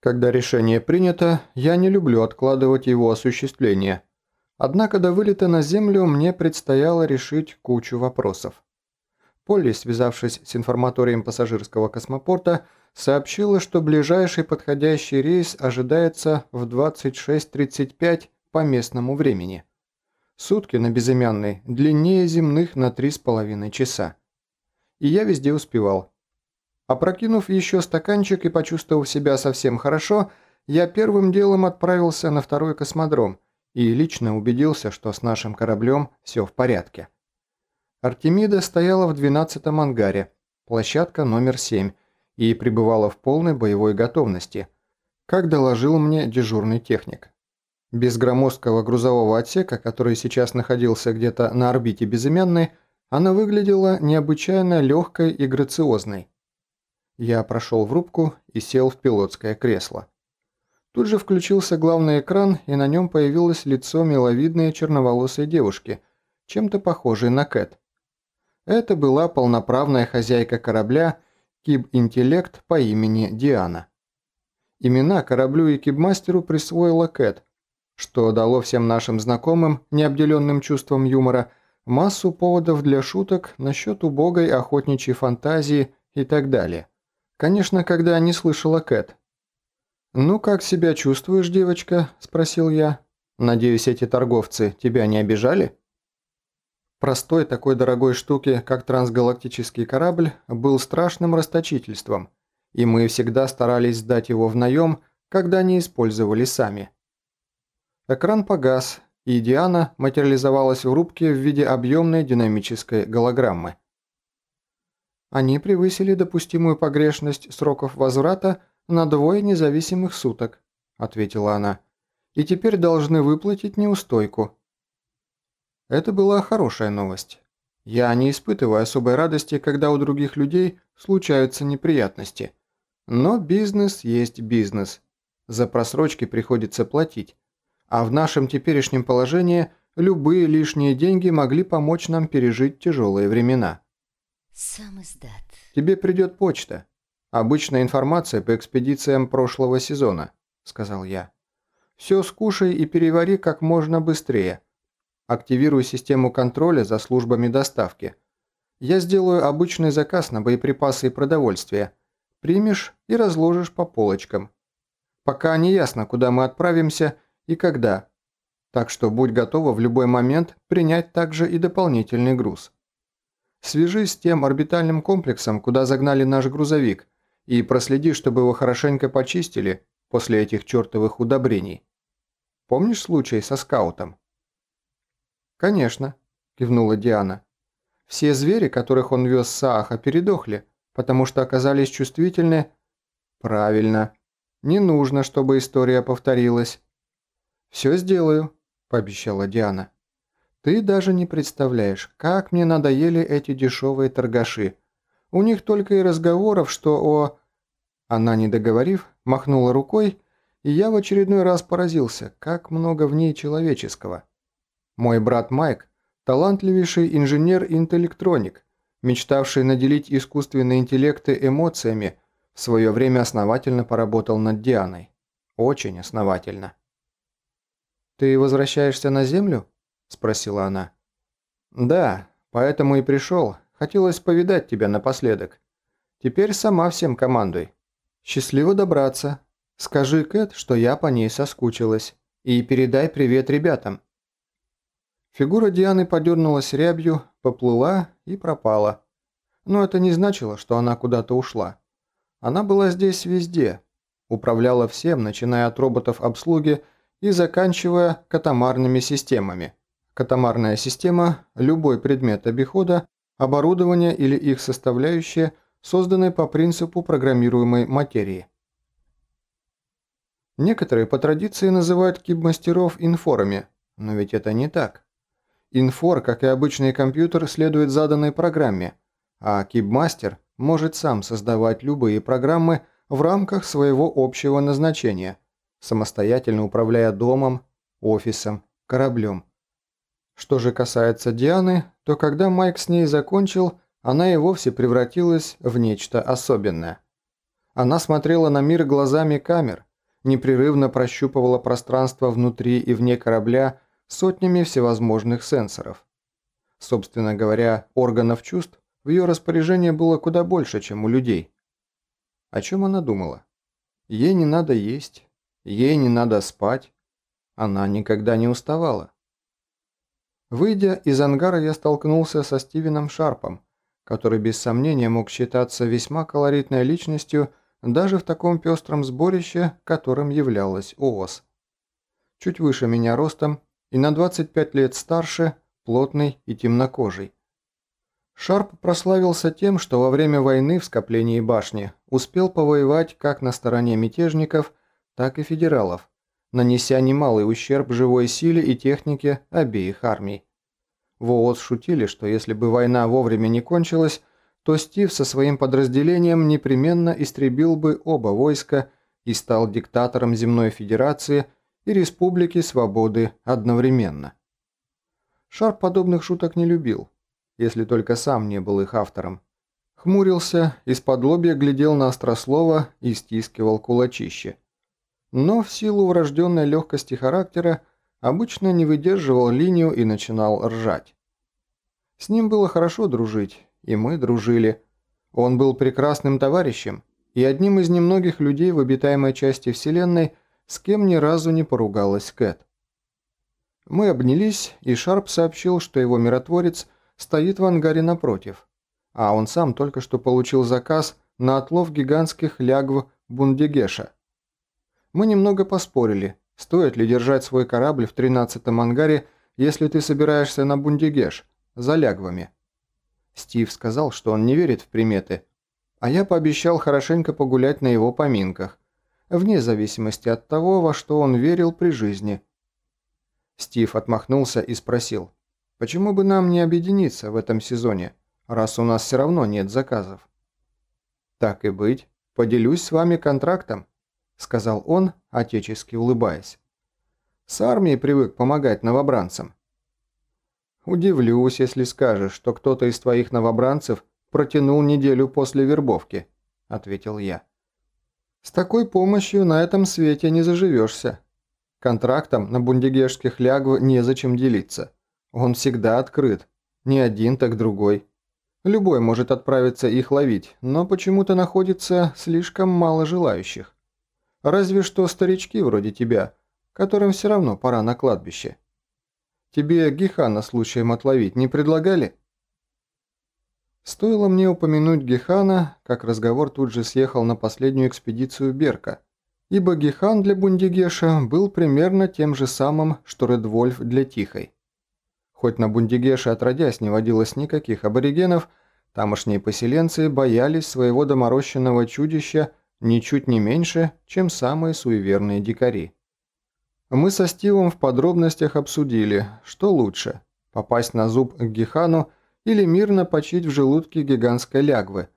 Когда решение принято, я не люблю откладывать его осуществление. Однако до вылета на Землю мне предстояло решить кучу вопросов. Полли, связавшись с информаторием пассажирского космопорта, сообщила, что ближайший подходящий рейс ожидается в 26.35 по местному времени. Сутки на безымянной длиннее земных на 3,5 часа. И я везде успевал. Опрокинув еще стаканчик и почувствовав себя совсем хорошо, я первым делом отправился на второй космодром и лично убедился, что с нашим кораблем все в порядке. Артемида стояла в 12-м ангаре, площадка номер 7, и пребывала в полной боевой готовности, как доложил мне дежурный техник. Без громоздкого грузового отсека, который сейчас находился где-то на орбите безымянной, она выглядела необычайно легкой и грациозной. Я прошел в рубку и сел в пилотское кресло. Тут же включился главный экран, и на нем появилось лицо миловидной черноволосой девушки, чем-то похожей на Кэт. Это была полноправная хозяйка корабля Киб-интеллект по имени Диана. Имена кораблю и кибмастеру присвоила Кэт, что дало всем нашим знакомым, необделенным чувством юмора, массу поводов для шуток насчет убогой охотничьей фантазии и так далее. Конечно, когда не слышала Кэт. «Ну, как себя чувствуешь, девочка?» – спросил я. «Надеюсь, эти торговцы тебя не обижали?» Простой такой дорогой штуки, как трансгалактический корабль, был страшным расточительством, и мы всегда старались сдать его в наем, когда не использовали сами. Экран погас, и Диана материализовалась в рубке в виде объемной динамической голограммы. Они превысили допустимую погрешность сроков возврата на двое независимых суток», – ответила она. «И теперь должны выплатить неустойку». Это была хорошая новость. Я не испытываю особой радости, когда у других людей случаются неприятности. Но бизнес есть бизнес. За просрочки приходится платить. А в нашем теперешнем положении любые лишние деньги могли помочь нам пережить тяжелые времена. Сам издат. Тебе придет почта. Обычная информация по экспедициям прошлого сезона, сказал я. Все скушай и перевари как можно быстрее. Активируй систему контроля за службами доставки. Я сделаю обычный заказ на боеприпасы и продовольствие. Примешь и разложишь по полочкам. Пока не ясно, куда мы отправимся и когда. Так что будь готова в любой момент принять также и дополнительный груз. Свяжись с тем орбитальным комплексом, куда загнали наш грузовик, и проследи, чтобы его хорошенько почистили после этих чертовых удобрений. Помнишь случай со скаутом?» «Конечно», – кивнула Диана. «Все звери, которых он вез с Сааха, передохли, потому что оказались чувствительны...» «Правильно. Не нужно, чтобы история повторилась». «Все сделаю», – пообещала Диана. Ты даже не представляешь, как мне надоели эти дешевые торгаши. У них только и разговоров, что о... Она, не договорив, махнула рукой, и я в очередной раз поразился, как много в ней человеческого. Мой брат Майк – талантливейший инженер-интеллектроник, мечтавший наделить искусственные интеллекты эмоциями, в свое время основательно поработал над Дианой. Очень основательно. «Ты возвращаешься на Землю?» – спросила она. «Да, поэтому и пришел. Хотелось повидать тебя напоследок. Теперь сама всем командуй. Счастливо добраться. Скажи Кэт, что я по ней соскучилась. И передай привет ребятам». Фигура Дианы подернулась рябью, поплыла и пропала. Но это не значило, что она куда-то ушла. Она была здесь везде. Управляла всем, начиная от роботов обслуги и заканчивая катамарными системами. Катамарная система – любой предмет обихода, оборудование или их составляющие, созданные по принципу программируемой материи. Некоторые по традиции называют кибмастеров инфорами, но ведь это не так. Инфор, как и обычный компьютер, следует заданной программе, а кибмастер может сам создавать любые программы в рамках своего общего назначения, самостоятельно управляя домом, офисом, кораблем. Что же касается Дианы, то когда Майк с ней закончил, она и вовсе превратилась в нечто особенное. Она смотрела на мир глазами камер, непрерывно прощупывала пространство внутри и вне корабля сотнями всевозможных сенсоров. Собственно говоря, органов чувств в ее распоряжении было куда больше, чем у людей. О чем она думала? Ей не надо есть, ей не надо спать. Она никогда не уставала. Выйдя из ангара, я столкнулся со Стивеном Шарпом, который без сомнения мог считаться весьма колоритной личностью даже в таком пестром сборище, которым являлась ООС. Чуть выше меня ростом и на 25 лет старше, плотный и темнокожий. Шарп прославился тем, что во время войны в скоплении башни успел повоевать как на стороне мятежников, так и федералов, нанеся немалый ущерб живой силе и технике обеих армий. В ООС шутили, что если бы война вовремя не кончилась, то Стив со своим подразделением непременно истребил бы оба войска и стал диктатором Земной Федерации и Республики Свободы одновременно. Шарп подобных шуток не любил, если только сам не был их автором. Хмурился, из-под лобья глядел на острослова и стискивал кулачище. Но в силу врожденной легкости характера обычно не выдерживал линию и начинал ржать. С ним было хорошо дружить, и мы дружили. Он был прекрасным товарищем и одним из немногих людей в обитаемой части Вселенной, с кем ни разу не поругалась Кэт. Мы обнялись, и Шарп сообщил, что его миротворец стоит в ангаре напротив, а он сам только что получил заказ на отлов гигантских лягв Бундегеша. Мы немного поспорили, стоит ли держать свой корабль в 13-м ангаре, если ты собираешься на Бундегеш, за лягвами. Стив сказал, что он не верит в приметы, а я пообещал хорошенько погулять на его поминках, вне зависимости от того, во что он верил при жизни. Стив отмахнулся и спросил, почему бы нам не объединиться в этом сезоне, раз у нас все равно нет заказов? «Так и быть, поделюсь с вами контрактом», – сказал он, отечески улыбаясь. «С армией привык помогать новобранцам». «Удивлюсь, если скажешь, что кто-то из твоих новобранцев протянул неделю после вербовки», – ответил я. «С такой помощью на этом свете не заживешься». Контрактом на бундегешских лягв незачем делиться. Он всегда открыт. Не один, так другой. Любой может отправиться их ловить, но почему-то находится слишком мало желающих. Разве что старички вроде тебя, которым все равно пора на кладбище. Тебе Гехана случаем отловить не предлагали? Стоило мне упомянуть Гехана, как разговор тут же съехал на последнюю экспедицию Берка – ибо Гихан для Бундигеша был примерно тем же самым, что Редвольф для Тихой. Хоть на Бундигеше отродясь не водилось никаких аборигенов, тамошние поселенцы боялись своего доморощенного чудища ничуть не меньше, чем самые суеверные дикари. Мы со Стивом в подробностях обсудили, что лучше – попасть на зуб к Гихану или мирно почить в желудке гигантской лягвы,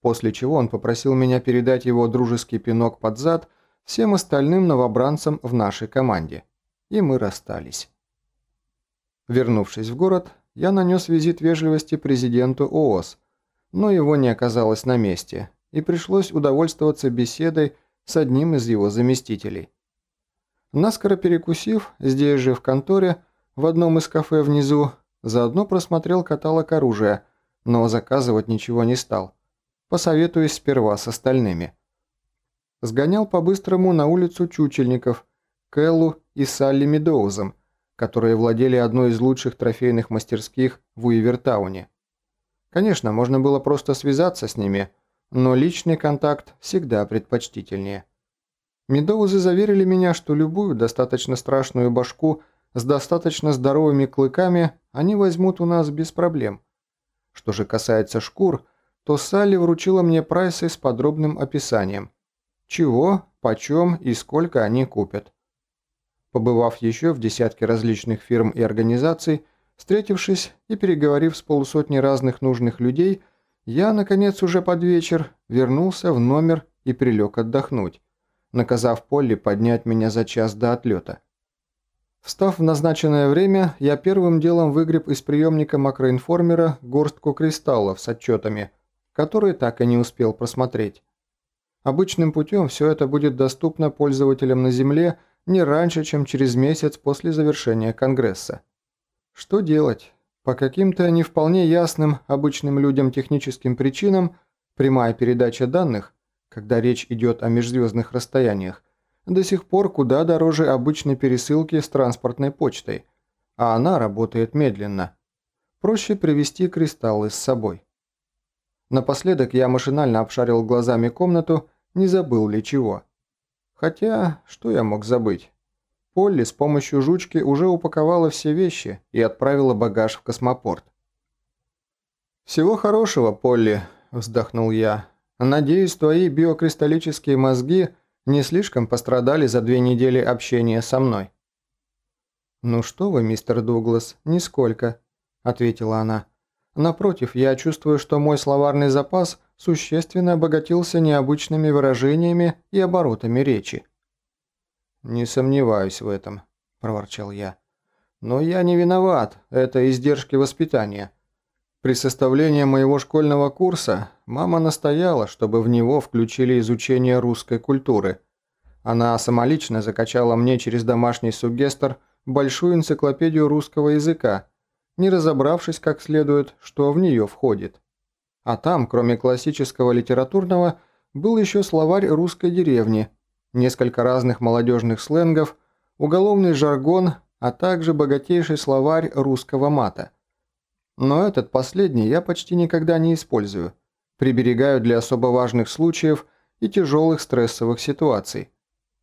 после чего он попросил меня передать его дружеский пинок под зад – всем остальным новобранцам в нашей команде, и мы расстались. Вернувшись в город, я нанес визит вежливости президенту ООС, но его не оказалось на месте, и пришлось удовольствоваться беседой с одним из его заместителей. Наскоро перекусив, здесь же в конторе, в одном из кафе внизу, заодно просмотрел каталог оружия, но заказывать ничего не стал, посоветуясь сперва с остальными – сгонял по-быстрому на улицу Чучельников, Кэллу и Салли Медоузом, которые владели одной из лучших трофейных мастерских в Уивертауне. Конечно, можно было просто связаться с ними, но личный контакт всегда предпочтительнее. Медоузы заверили меня, что любую достаточно страшную башку с достаточно здоровыми клыками они возьмут у нас без проблем. Что же касается шкур, то Салли вручила мне прайсы с подробным описанием – чего, почем и сколько они купят. Побывав еще в десятке различных фирм и организаций, встретившись и переговорив с полусотней разных нужных людей, я, наконец, уже под вечер вернулся в номер и прилег отдохнуть, наказав Полли поднять меня за час до отлета. Встав в назначенное время, я первым делом выгреб из приемника макроинформера горстку кристаллов с отчетами, которые так и не успел просмотреть. Обычным путем все это будет доступно пользователям на Земле не раньше, чем через месяц после завершения Конгресса. Что делать? По каким-то не вполне ясным обычным людям техническим причинам прямая передача данных, когда речь идет о межзвездных расстояниях, до сих пор куда дороже обычной пересылки с транспортной почтой, а она работает медленно. Проще привезти кристаллы с собой. Напоследок я машинально обшарил глазами комнату, не забыл ли чего. Хотя, что я мог забыть? Полли с помощью жучки уже упаковала все вещи и отправила багаж в космопорт. «Всего хорошего, Полли», – вздохнул я. «Надеюсь, твои биокристаллические мозги – не слишком пострадали за две недели общения со мной». «Ну что вы, мистер Дуглас, нисколько», – ответила она. «Напротив, я чувствую, что мой словарный запас существенно обогатился необычными выражениями и оборотами речи». «Не сомневаюсь в этом», – проворчал я. «Но я не виноват, это издержки воспитания. При составлении моего школьного курса мама настояла, чтобы в него включили изучение русской культуры. Она самолично закачала мне через домашний сугестер большую энциклопедию русского языка, не разобравшись как следует, что в нее входит. А там, кроме классического литературного, был еще словарь русской деревни, несколько разных молодежных сленгов, уголовный жаргон, а также богатейший словарь русского мата. Но этот последний я почти никогда не использую. Приберегаю для особо важных случаев и тяжелых стрессовых ситуаций.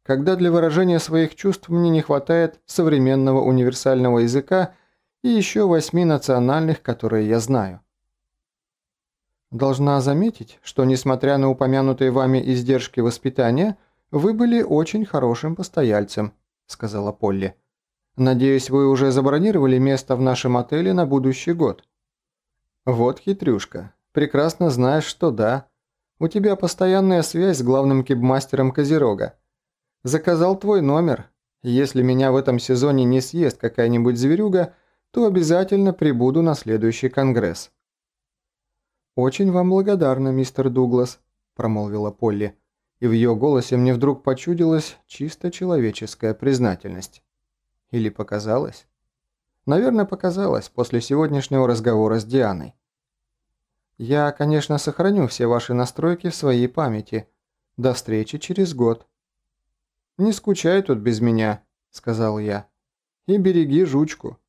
Когда для выражения своих чувств мне не хватает современного универсального языка и еще восьми национальных, которые я знаю. Должна заметить, что несмотря на упомянутые вами издержки воспитания, вы были очень хорошим постояльцем, сказала Полли. Надеюсь, вы уже забронировали место в нашем отеле на будущий год. Вот хитрюшка. Прекрасно знаешь, что да. У тебя постоянная связь с главным кибмастером Козерога. Заказал твой номер. Если меня в этом сезоне не съест какая-нибудь зверюга, то обязательно прибуду на следующий конгресс. «Очень вам благодарна, мистер Дуглас», – промолвила Полли, и в ее голосе мне вдруг почудилась чисто человеческая признательность. Или показалось? Наверное, показалось после сегодняшнего разговора с Дианой. Я, конечно, сохраню все ваши настройки в своей памяти. До встречи через год. «Не скучай тут без меня», — сказал я. «И береги жучку».